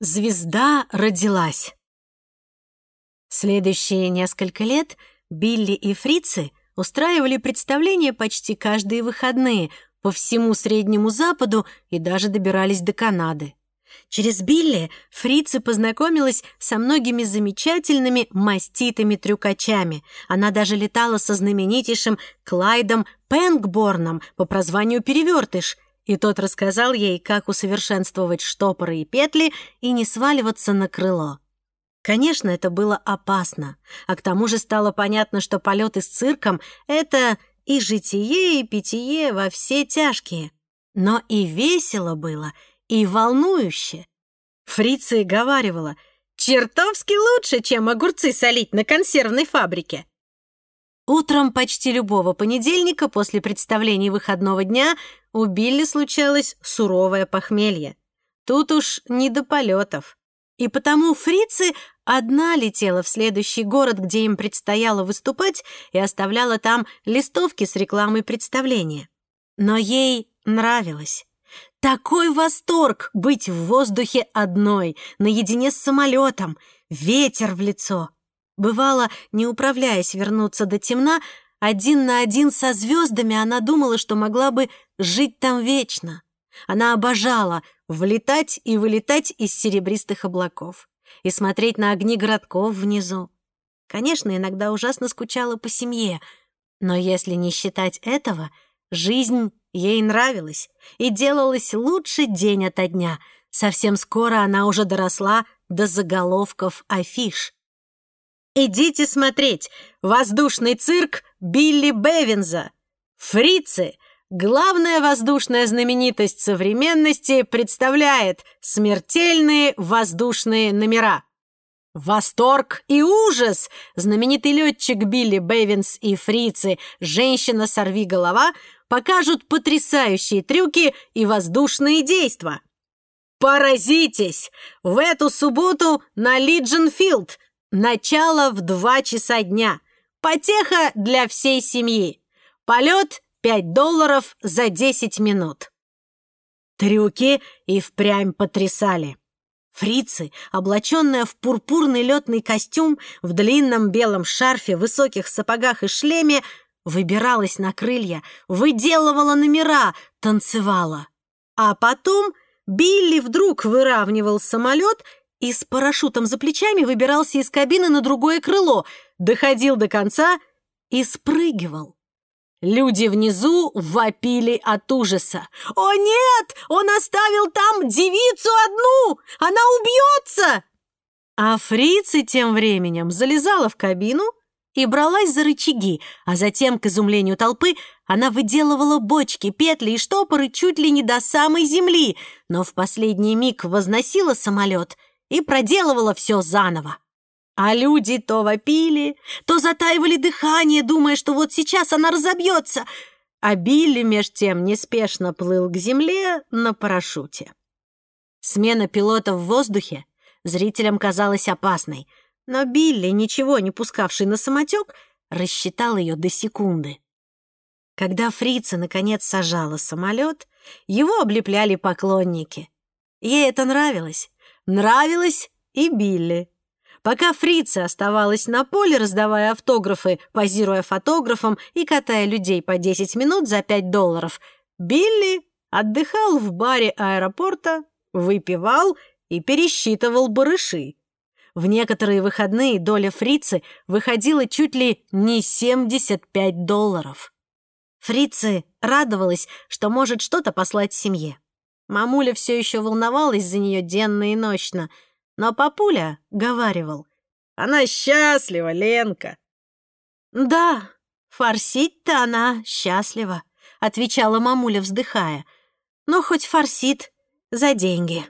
Звезда родилась. Следующие несколько лет Билли и Фрицы устраивали представления почти каждые выходные по всему Среднему Западу и даже добирались до Канады. Через Билли Фрица познакомилась со многими замечательными маститыми трюкачами. Она даже летала со знаменитейшим Клайдом Пэнгборном по прозванию «Перевертыш», и тот рассказал ей, как усовершенствовать штопоры и петли и не сваливаться на крыло. Конечно, это было опасно, а к тому же стало понятно, что полеты с цирком — это и житие, и питье во все тяжкие. Но и весело было, и волнующе. Фрица и говаривала, чертовски лучше, чем огурцы солить на консервной фабрике. Утром почти любого понедельника после представлений выходного дня у Билли случалось суровое похмелье. Тут уж не до полетов. И потому фрицы одна летела в следующий город, где им предстояло выступать, и оставляла там листовки с рекламой представления. Но ей нравилось. Такой восторг быть в воздухе одной, наедине с самолетом, ветер в лицо. Бывало, не управляясь вернуться до темна, один на один со звездами она думала, что могла бы жить там вечно. Она обожала влетать и вылетать из серебристых облаков и смотреть на огни городков внизу. Конечно, иногда ужасно скучала по семье, но если не считать этого, жизнь ей нравилась и делалась лучше день ото дня. Совсем скоро она уже доросла до заголовков афиш. Идите смотреть! Воздушный цирк Билли Бевинза! Фрицы! Главная воздушная знаменитость современности представляет смертельные воздушные номера. Восторг и ужас! Знаменитый летчик Билли Бевинс и фрицы «Женщина-сорви-голова» покажут потрясающие трюки и воздушные действия. Поразитесь! В эту субботу на Лидженфилд – Начало в два часа дня. Потеха для всей семьи. Полет 5 долларов за 10 минут. Трюки и впрямь потрясали. Фрицы, облаченная в пурпурный летный костюм, в длинном белом шарфе, высоких сапогах и шлеме, выбиралась на крылья, выделывала номера, танцевала. А потом Билли вдруг выравнивал самолет и с парашютом за плечами выбирался из кабины на другое крыло, доходил до конца и спрыгивал. Люди внизу вопили от ужаса. «О нет! Он оставил там девицу одну! Она убьется!» А фрицы тем временем залезала в кабину и бралась за рычаги, а затем, к изумлению толпы, она выделывала бочки, петли и штопоры чуть ли не до самой земли, но в последний миг возносила самолет и проделывала все заново. А люди то вопили, то затаивали дыхание, думая, что вот сейчас она разобьется, а Билли меж тем неспешно плыл к земле на парашюте. Смена пилота в воздухе зрителям казалась опасной, но Билли, ничего не пускавший на самотек, рассчитал ее до секунды. Когда фрица наконец сажала самолет, его облепляли поклонники. Ей это нравилось. Нравилось и Билли. Пока фрица оставалась на поле, раздавая автографы, позируя фотографом и катая людей по 10 минут за 5 долларов, Билли отдыхал в баре аэропорта, выпивал и пересчитывал барыши. В некоторые выходные доля фрицы выходила чуть ли не 75 долларов. Фрицы радовалась, что может что-то послать семье. Мамуля все еще волновалась за нее денно и ночно, но папуля говаривал. «Она счастлива, Ленка!» «Да, форсить-то она счастлива», — отвечала мамуля, вздыхая. «Но хоть форсит за деньги».